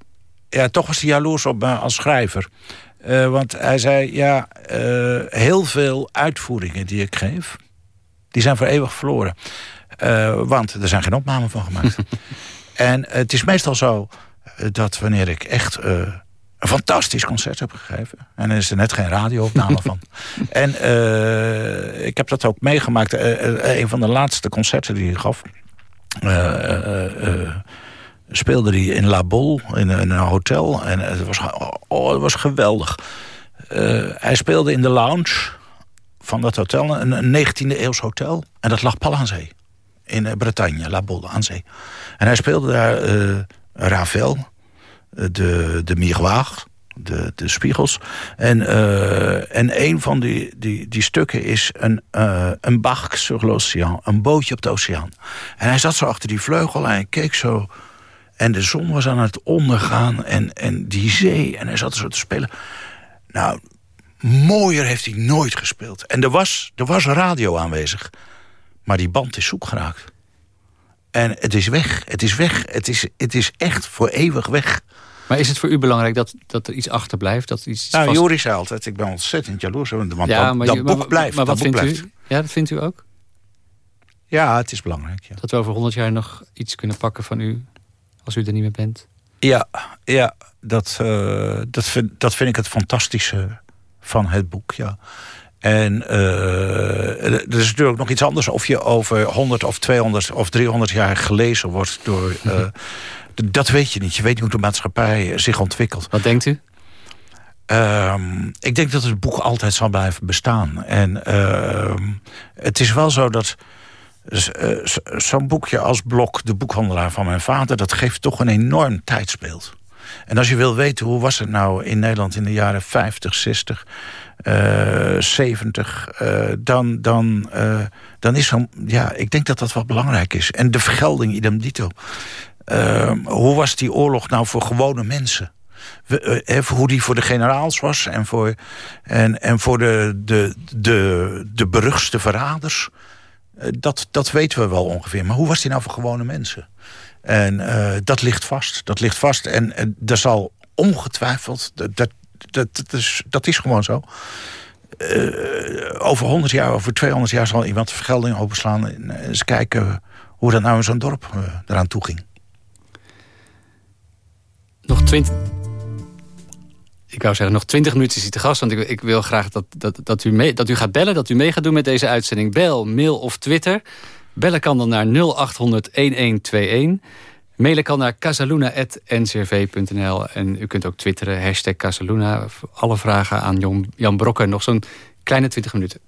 Ja, toch was hij jaloers op me als schrijver. Uh, want hij zei, ja, uh, heel veel uitvoeringen die ik geef... die zijn voor eeuwig verloren. Uh, want er zijn geen opnamen van gemaakt. en het is meestal zo dat wanneer ik echt een fantastisch concert heb gegeven. En er is er net geen radioopname van. En uh, ik heb dat ook meegemaakt. Uh, uh, een van de laatste concerten die hij gaf... speelde hij in La Bolle, in, in, een hotel. En het was, oh, het was geweldig. hij speelde in de lounge van dat hotel. Een, een 19e eeuws hotel. En dat lag pal aan zee. In Bretagne, La Bolle, aan zee. En hij speelde daar Ravel de, de miroir, de, de spiegels. En, uh, en een van die, die, die stukken is een, uh, een barque sur l'océan. Een bootje op de oceaan. En hij zat zo achter die vleugel en hij keek zo... En de zon was aan het ondergaan en, en die zee. En hij zat zo te spelen. Nou, mooier heeft hij nooit gespeeld. En er was, er was radio aanwezig. Maar die band is zoek geraakt. En het is weg. Het is weg. Het is, het is echt voor eeuwig weg. Maar is het voor u belangrijk dat, dat er iets achterblijft? Dat iets nou, vast... Joris zei altijd, ik ben ontzettend jaloers. Want ja, dat, maar, dat je, boek blijft. Maar dat wat boek vindt blijft. u? Ja, dat vindt u ook? Ja, het is belangrijk. Ja. Dat we over honderd jaar nog iets kunnen pakken van u... als u er niet meer bent? Ja, ja dat, uh, dat, vind, dat vind ik het fantastische van het boek, ja. En er is natuurlijk nog iets anders of je over 100 of 200 of 300 jaar gelezen wordt door... dat weet je niet. Je weet niet hoe de maatschappij zich ontwikkelt. Wat denkt u? Ehm, ik denk dat het boek altijd zal blijven bestaan. En ehm, het is wel zo dat uh, zo'n boekje als Blok, de boekhandelaar van mijn vader... dat geeft toch een enorm tijdsbeeld. En als je wil weten hoe was het nou in Nederland in de jaren 50, 60, uh, 70... dan, dan, uh, dan is zo'n... Ja, ik denk dat dat wel belangrijk is. En de vergelding, idem dito. Ehm, hoe was die oorlog nou voor gewone mensen? Eh, hoe die voor de generaals was en voor, en, en voor de, de, de, de beruchtste verraders. Eh, dat, dat weten we wel ongeveer. Maar hoe was die nou voor gewone mensen? En uh, dat ligt vast. Dat ligt vast. En, en er zal ongetwijfeld. Dat, dat, dat, is, dat is gewoon zo. Uh, over 100 jaar, over 200 jaar zal iemand de vergelding openslaan. En eens kijken hoe dat nou in zo'n dorp eraan toe ging. Nog 20 ik wou zeggen, nog 20 minuten is hij te gast. Want ik, ik wil graag dat, dat, dat, u mee, dat u gaat bellen, dat u mee gaat doen met deze uitzending. Bel, mail of Twitter. Bellen kan dan naar 0800 1121. Mailen kan naar casaluna.ncrv.nl. En u kunt ook twitteren, hashtag Casaluna. Alle vragen aan Jan, Jan Brokken. Nog zo'n kleine 20 minuten.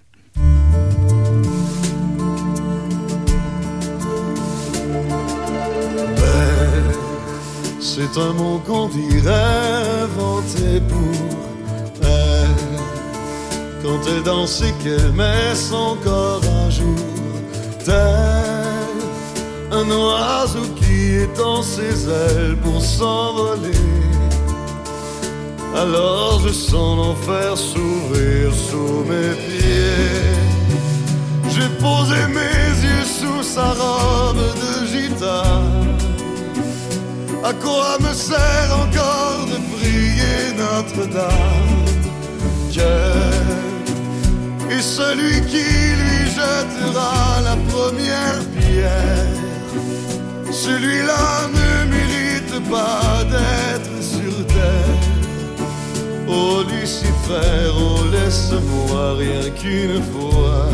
C'est un mot qu'on dirait inventé pour elle. Quand elle danse et qu'elle met son corps jour, un oiseau qui étend ses ailes pour s'envoler. Alors je sens l'enfer s'ouvrir sous mes pieds. J'ai posé mes yeux sous sa robe de gitane à quoi me sert encore de prier Notre-Dame? Est celui qui lui jettera la première pierre. Celui-là ne mérite pas d'être sur terre. Oh Lucifer, oh laisse-moi rien qu'une fois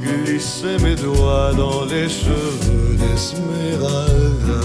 glisser mes doigts dans les cheveux d'Esmeralda.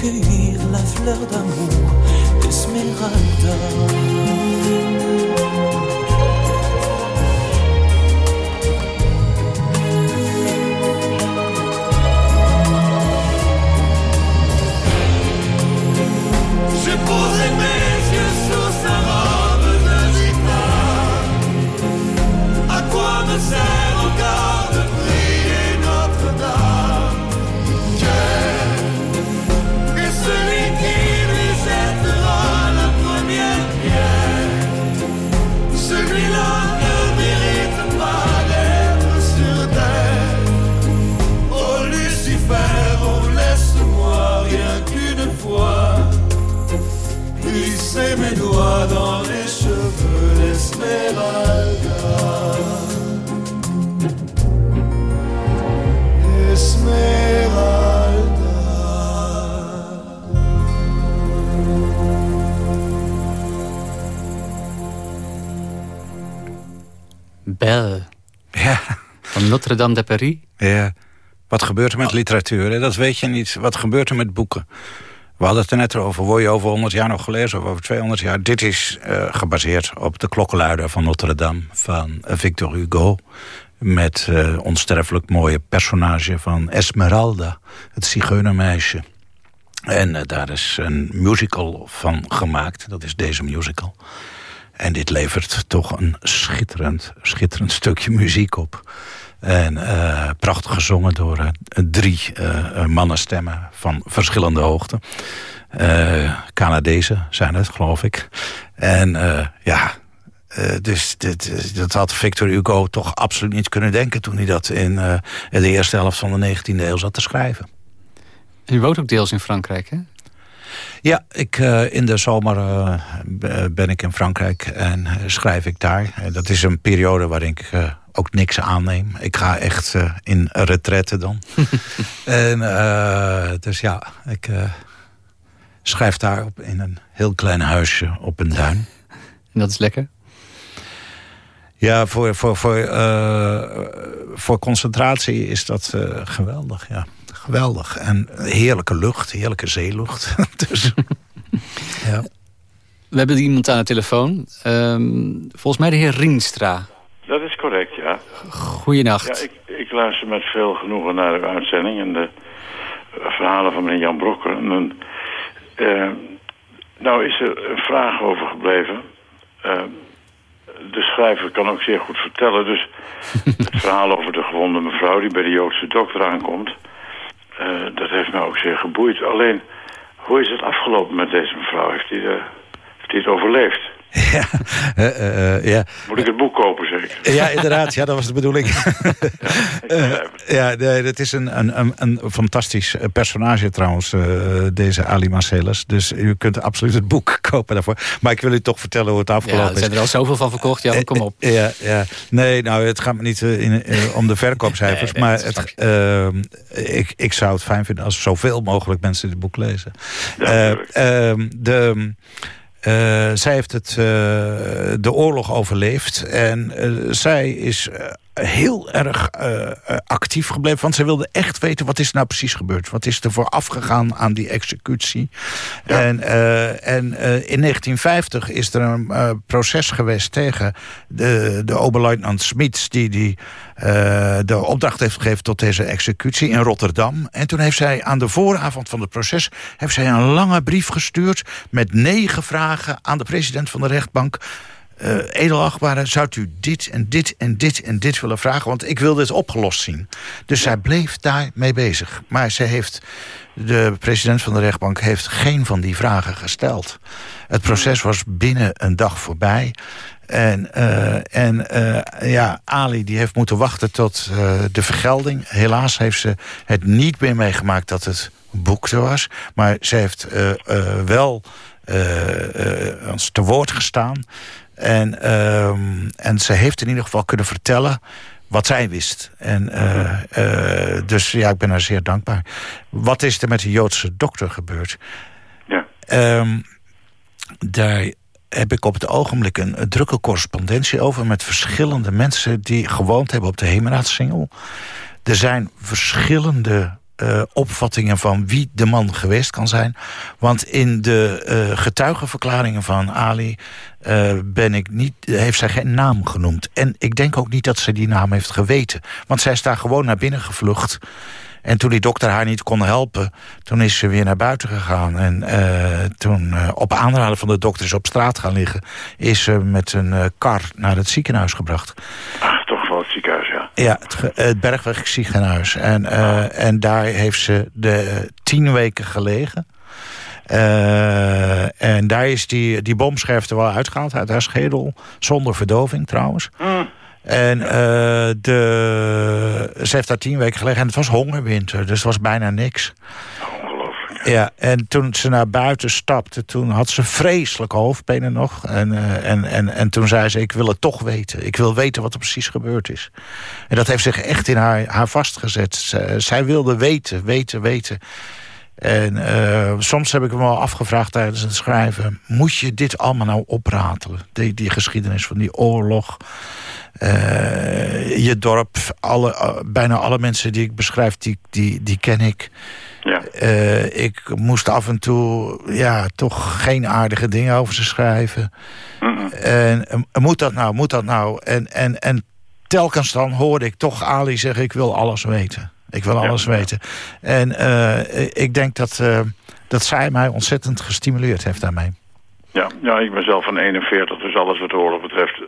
cueillir la fleur d'amour, Esmeralda. Notre-Dame de Paris. ja. Wat gebeurt er met literatuur? Dat weet je niet. Wat gebeurt er met boeken? We hadden het er net over. Word je over 100 jaar nog gelezen of over 200 jaar? Dit is eh, gebaseerd op de klokkenluider van Notre-Dame van Victor Hugo. Met eh, onsterfelijk mooie personage van Esmeralda, het zigeunermeisje. En eh, daar is een musical van gemaakt. Dat is deze musical. En dit levert toch een schitterend, schitterend stukje muziek op. En eh, prachtig gezongen door eh, drie eh, mannenstemmen van verschillende hoogte. Canadezen zijn het, geloof ik. En ja, dus dit, dat had Victor Hugo toch absoluut niet kunnen denken... toen hij dat in de eerste helft van de 19e eeuw zat te schrijven. En u woont ook deels in Frankrijk, hè? Ja, ik, eh, in de zomer eh, ben ik in Frankrijk en eh, schrijf ik daar. Dat is een periode waarin ik ook niks aanneem. Ik ga echt in retraite dan. en, dus ja, ik schrijf daar op in een heel klein huisje op een duin. En dat is lekker. Ja, voor, voor, voor, voor concentratie is dat geweldig, ja. Geweldig. En heerlijke lucht, heerlijke zeelucht. dus, ja. We hebben iemand aan de telefoon. Ehm, volgens mij de heer Rienstra. Dat is correct, ja. Goeienacht. ja ik, ik luister met veel genoegen naar uw uitzending en de verhalen van meneer Jan Brokker. En, eh, nou is er een vraag over gebleven. Eh, de schrijver kan ook zeer goed vertellen. Dus het verhaal over de gewonde mevrouw die bij de Joodse dokter aankomt... eh, dat heeft mij ook zeer geboeid. Alleen, hoe is het afgelopen met deze mevrouw? Heeft hij, hij het overleefd? Ja, eh, eh, ja. Moet ik het boek kopen, zeker? ja, inderdaad. Ja, dat was de bedoeling. Eh, ja, nee, het is een, een, een, een fantastisch personage trouwens, eh, deze Ali Marcellus. Dus u kunt absoluut het boek kopen daarvoor. Maar ik wil u toch vertellen hoe het Ja, afgelopen er zijn is. er al zoveel van verkocht. Ja, kom op. Ja, ja. Nee, nou, het gaat me niet in, om de verkoopcijfers. Nee, nee, maar is het, eh, ik, ik zou het fijn vinden als zoveel mogelijk mensen dit boek lezen. Ja, Eh, ehm, de, eh, zij heeft het, eh, de oorlog overleefd. En eh, zij is heel erg eh, eh, actief gebleven. Want zij wilde echt weten wat is nou precies gebeurd. Wat is er voorafgegaan aan die executie. En, eh, en in 1950 is er een proces geweest tegen de, de oberluitenant Smits... die, die de opdracht heeft gegeven tot deze executie in Rotterdam. En toen heeft zij aan de vooravond van het proces... heeft zij een lange brief gestuurd met negen vragen aan de president van de rechtbank... eh edelachtbare, zou u dit en dit en dit en dit willen vragen? Want ik wil dit opgelost zien. Dus zij bleef daarmee bezig. Maar zij heeft, de president van de rechtbank heeft geen van die vragen gesteld. Het proces was binnen een dag voorbij. En, eh, en eh, ja, Ali die heeft moeten wachten tot de vergelding. Helaas heeft ze het niet meer meegemaakt dat het boek er was. Maar ze heeft wel ons te woord gestaan. En, ehm, en ze heeft in ieder geval kunnen vertellen wat zij wist. En, eh, eh, dus ja, ik ben haar zeer dankbaar. Wat is er met de Joodse dokter gebeurd? Ja. Ehm, daar heb ik op het ogenblik een, een drukke correspondentie over... met verschillende mensen die gewoond hebben op de Hemeraadsingel. Er zijn verschillende eh, opvattingen van wie de man geweest kan zijn. Want in de uh, getuigenverklaringen van Ali uh, ben ik niet, heeft zij geen naam genoemd. En ik denk ook niet dat ze die naam heeft geweten. Want zij is daar gewoon naar binnen gevlucht. En toen die dokter haar niet kon helpen... toen is ze weer naar buiten gegaan. En toen op aanraden van de dokter op straat gaan liggen... is ze met een uh, kar naar het ziekenhuis gebracht. Ach, toch wel het ziekenhuis, ja. Het, het Bergweg ziekenhuis. En, ah. en daar heeft ze de tien weken gelegen... Uh, en daar is die, die bomscherf er wel uitgehaald uit haar schedel. Zonder verdoving trouwens. Mm. En uh, de, ze heeft daar tien weken gelegen. En het was hongerwinter, dus het was bijna niks. Ja, en toen ze naar buiten stapte, toen had ze vreselijke hoofdpijnen nog. En, uh, en, en, en toen zei ze, ik wil het toch weten. Ik wil weten wat er precies gebeurd is. En dat heeft zich echt in haar, haar vastgezet. Zij wilde weten, weten, weten. En uh, soms heb ik me wel afgevraagd tijdens het schrijven... moet je dit allemaal nou opratelen? Die, die geschiedenis van die oorlog... Uh, je dorp, alle, bijna alle mensen die ik beschrijf, die, die, die ken ik. Ja. Uh, ik moest af en toe ja, toch geen aardige dingen over ze schrijven. Mm -mm. En moet dat nou, moet dat nou? En, en, en telkens dan hoorde ik toch Ali zeggen, ik wil alles weten. Ik wil alles ja, weten. En ik denk dat, dat zij mij ontzettend gestimuleerd heeft daarmee. Ja, ja, ik ben zelf van 41, dus alles wat de oorlog betreft...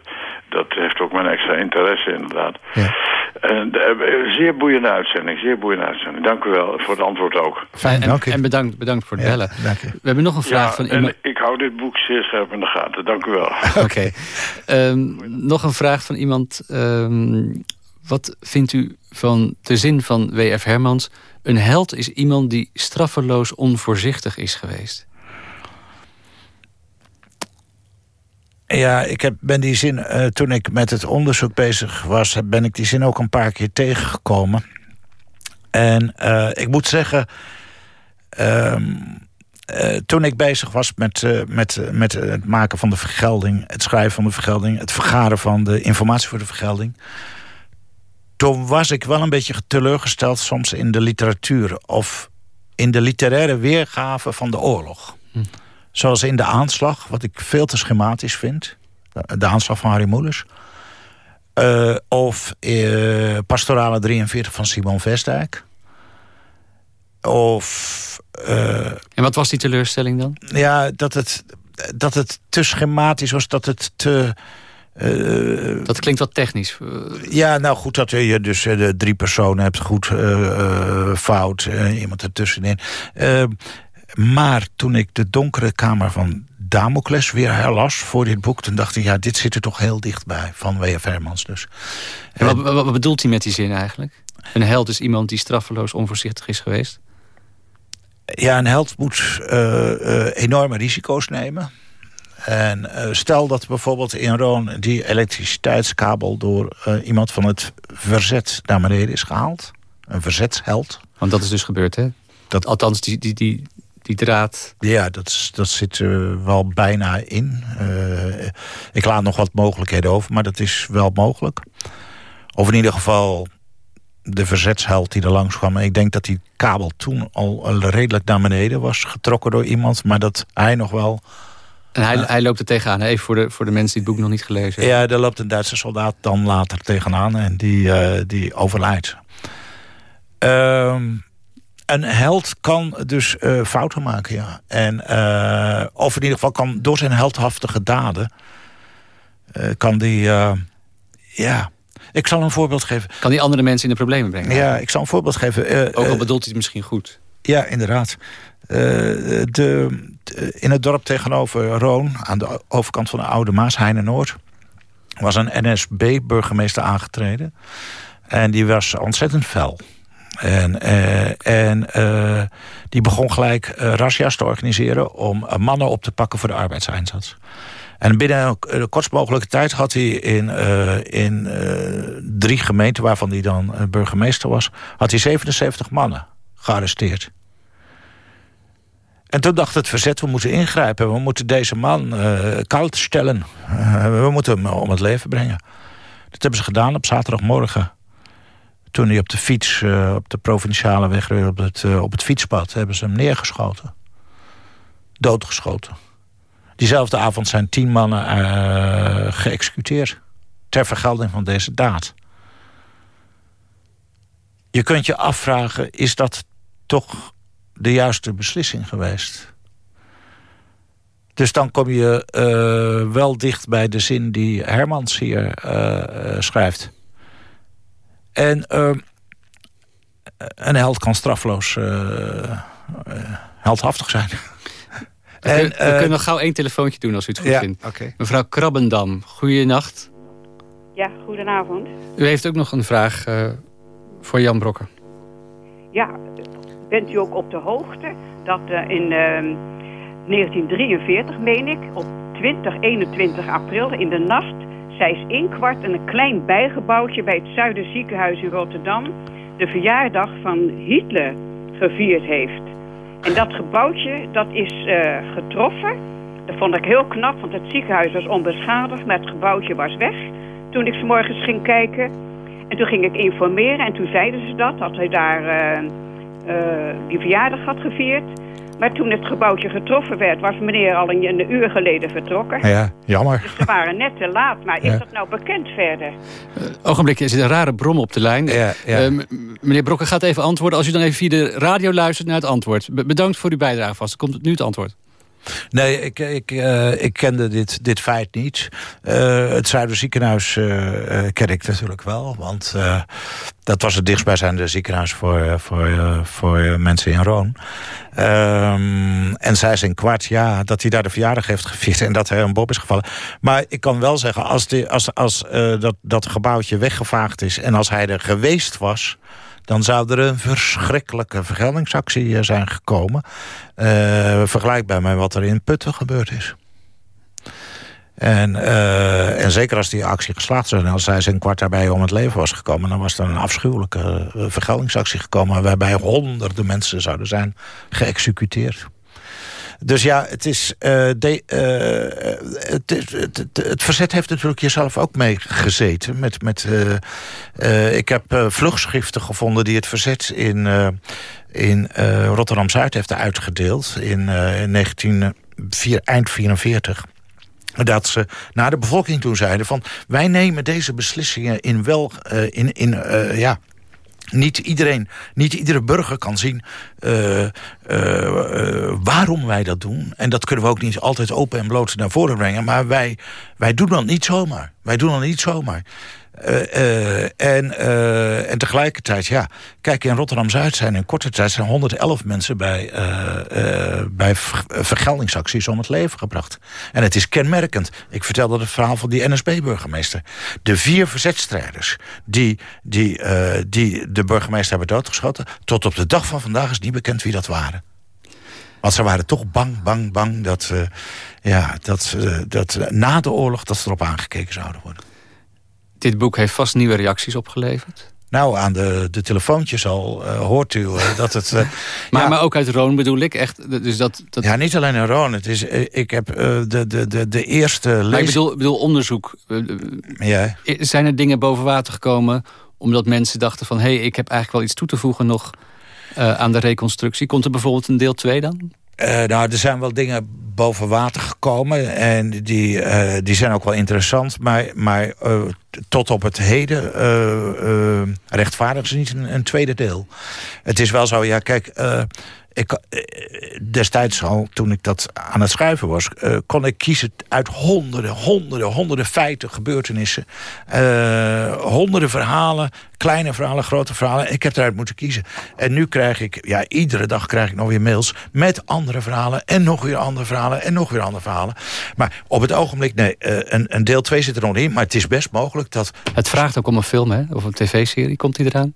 dat heeft ook mijn extra interesse inderdaad. Ja. En, uh, zeer boeiende uitzending, zeer boeiende uitzending. Dank u wel voor het antwoord ook. Fijn, en, dank u. en bedankt, bedankt voor het Ja, bellen. dank u. We hebben nog een vraag Ja, van en iemand... ik hou dit boek zeer scherp in de gaten. Dank u wel. Oké. Ehm, nog een vraag van iemand. ehm, wat vindt u van de zin van W.F. Hermans... een held is iemand die straffeloos onvoorzichtig is geweest? Ja, ik heb, ben die zin, uh, toen ik met het onderzoek bezig was... ben ik die zin ook een paar keer tegengekomen. En uh, ik moet zeggen... Uh, toen ik bezig was met, met, met het maken van de vergelding... het schrijven van de vergelding... het vergaren van de informatie voor de vergelding... toen was ik wel een beetje teleurgesteld soms in de literatuur... of in de literaire weergave van de oorlog... Hm. Zoals in de aanslag, wat ik veel te schematisch vind. De aanslag van Harry Moelis. Uh, of uh, Pastorale 43 van Simon Vestdijk. Of... Uh, en wat was die teleurstelling dan? Ja, dat het, dat het te schematisch was. Dat het te... Uh, dat klinkt wat technisch. Ja, nou goed, dat je dus uh, de drie personen hebt. Goed, uh, fout, iemand ertussenin. Maar toen ik de donkere kamer van Damocles weer herlas voor dit boek... toen dacht ik, ja, dit zit er toch heel dichtbij van W.F. Hermans. Dus. En wat, wat, wat bedoelt hij met die zin eigenlijk? Een held is iemand die straffeloos onvoorzichtig is geweest? Ja, een held moet uh, uh, enorme risico's nemen. En uh, stel dat bijvoorbeeld in Roon die elektriciteitskabel... door iemand van het verzet naar beneden is gehaald. Een verzetsheld. Want dat is dus gebeurd, hè? Dat... Althans, die, die, die, die draad. Ja, dat, dat zit er wel bijna in. Uh, ik laat nog wat mogelijkheden over, maar dat is wel mogelijk. Of in ieder geval de verzetsheld die er langs kwam. Ik denk dat die kabel toen al redelijk naar beneden was getrokken door iemand. Maar dat hij nog wel... En hij, uh, hij loopt er tegenaan, even voor de, voor de mensen die het boek nog niet gelezen hebben. Ja, daar loopt een Duitse soldaat dan later tegenaan en die, uh, die overlijdt. Ehm een held kan dus uh, fouten maken, ja. En, uh, of in ieder geval kan door zijn heldhaftige daden... Uh, kan die, ja... Ik zal een voorbeeld geven. Kan die andere mensen in de problemen brengen? Ja, ik zal een voorbeeld geven. Ook al bedoelt hij het misschien goed. Ja, inderdaad. de, de, in het dorp tegenover Roon, aan de overkant van de Oude Maas, Heine Noord... was een NSB-burgemeester aangetreden. En die was ontzettend fel. En, uh, en uh, die begon gelijk uh, razzia's te organiseren... om mannen op te pakken voor de arbeidseinsatz. En binnen de kortst mogelijke tijd had hij in, in drie gemeenten... waarvan hij dan burgemeester was... had hij 77 mannen gearresteerd. En toen dacht het verzet, we moeten ingrijpen. We moeten deze man koud stellen. we moeten hem om het leven brengen. Dat hebben ze gedaan op zaterdagmorgen Toen hij op de fiets, eh, op de provinciale weg, op het, op het fietspad, hebben ze hem neergeschoten. Doodgeschoten. Diezelfde avond zijn tien mannen geëxecuteerd. Ter vergelding van deze daad. Je kunt je afvragen, is dat toch de juiste beslissing geweest? Dus dan kom je wel dicht bij de zin die Hermans hier schrijft. En uh, een held kan strafloos heldhaftig zijn. We, en, we kunnen nog gauw één telefoontje doen als u het goed ja, vindt. Okay. Mevrouw Krabbendam, goeienacht. Ja, goedenavond. U heeft ook nog een vraag voor Jan Brokker. Ja, bent u ook op de hoogte dat in 1943, meen ik, op 20, 21 april in de Nast... is kwart en een klein bijgebouwtje bij het Zuiderziekenhuis in Rotterdam... de verjaardag van Hitler gevierd heeft. En dat gebouwtje, dat is uh, getroffen. Dat vond ik heel knap, want het ziekenhuis was onbeschadigd... maar het gebouwtje was weg toen ik s morgens ging kijken. En toen ging ik informeren en toen zeiden ze dat, dat hij daar uh, uh, die verjaardag had gevierd... Maar toen het gebouwtje getroffen werd, was meneer al een, een uur geleden vertrokken. Ja, jammer. Dus ze waren net te laat. Maar is dat nou bekend verder? Uh, ogenblik, er zit een rare brom op de lijn. Ja, ja. Uh, meneer Brokken gaat even antwoorden. Als u dan even via de radio luistert naar het antwoord. Be bedankt voor uw bijdrage vast. Dan komt nu het antwoord. Nee, ik, ik, uh, ik kende dit, dit feit niet. Uh, het Zuiderziekenhuis uh, ken ik natuurlijk wel. Want dat was het dichtstbijzijnde ziekenhuis voor, voor, voor mensen in Roon. Um, en zij zijn kwart, ja, dat hij daar de verjaardag heeft gevierd... en dat hij een bob is gevallen. Maar ik kan wel zeggen, als, die, als, als dat, dat gebouwtje weggevaagd is... en als hij er geweest was dan zou er een verschrikkelijke vergeldingsactie zijn gekomen. Uh, vergelijkbaar met wat er in Putten gebeurd is. En, uh, en zeker als die actie geslaagd zou zijn... als hij zijn kwart daarbij om het leven was gekomen... dan was er een afschuwelijke vergeldingsactie gekomen... waarbij honderden mensen zouden zijn geëxecuteerd. Dus ja, het is, uh, de, uh, het, het, verzet heeft natuurlijk jezelf ook mee gezeten. Met, met, uh, ik heb vlugschriften gevonden die het verzet in, in Rotterdam-Zuid heeft uitgedeeld. In, in 19, eind 44 dat ze naar de bevolking toe zeiden van... wij nemen deze beslissingen in wel... in, in, ja, niet iedereen, niet iedere burger kan zien uh, uh, waarom wij dat doen. En dat kunnen we ook niet altijd open en bloot naar voren brengen. Maar wij, wij doen dat niet zomaar. Wij doen dat niet zomaar. En, en tegelijkertijd, ja, kijk, in Rotterdam-Zuid zijn in korte tijd zijn 111 mensen bij, bij vergeldingsacties om het leven gebracht. En het is kenmerkend. Ik vertelde het verhaal van die NSB-burgemeester. De vier verzetstrijders die, die, die de burgemeester hebben doodgeschoten, tot op de dag van vandaag is niet bekend wie dat waren. Want ze waren toch bang, bang, bang dat, uh, ja, dat, dat na de oorlog dat ze erop aangekeken zouden worden. Dit boek heeft vast nieuwe reacties opgeleverd? Nou, aan de, de telefoontjes al hoort u dat het... maar, ja, maar ook uit Roon bedoel ik? Echt, dus dat, dat... Ja, niet alleen in Roon. Het is, ik heb de, de, de, de eerste... Lees... ik bedoel, bedoel onderzoek. Ja. Zijn er dingen boven water gekomen omdat mensen dachten van... hé, hey, ik heb eigenlijk wel iets toe te voegen nog aan de reconstructie. Komt er bijvoorbeeld een deel 2 dan? Uh, nou, er zijn wel dingen boven water gekomen. En die, uh, die zijn ook wel interessant. Maar, maar uh, tot op het heden rechtvaardigen ze niet een, een, tweede deel. Het is wel zo, ja, kijk ik, destijds al, toen ik dat aan het schrijven was... Uh, kon ik kiezen uit honderden, honderden, honderden feiten, gebeurtenissen. Uh, honderden verhalen, kleine verhalen, grote verhalen. Ik heb eruit moeten kiezen. En nu krijg ik, ja, iedere dag krijg ik nog weer mails... met andere verhalen en nog weer andere verhalen en nog weer andere verhalen. Maar op het ogenblik, nee, een, een deel 2 zit er nog in... maar het is best mogelijk dat... Het vraagt ook om een film, hè? Of een tv-serie, komt die eraan?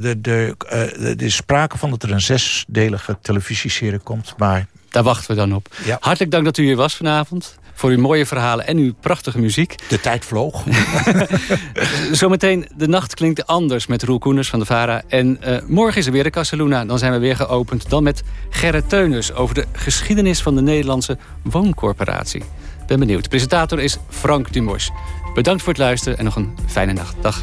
De, de, uh, er is sprake van dat er een zesdelige televisieserie komt. Maar... Daar wachten we dan op. Ja. Hartelijk dank dat u hier was vanavond. Voor uw mooie verhalen en uw prachtige muziek. De tijd vloog. Zometeen De Nacht klinkt anders met Roel Koeners van de VARA. En uh, morgen is er weer de Casaluna. Dan zijn we weer geopend. Dan met Gerrit Teunus over de geschiedenis van de Nederlandse wooncorporatie. Ben benieuwd. De presentator is Frank Dumos. Bedankt voor het luisteren en nog een fijne nacht. Dag.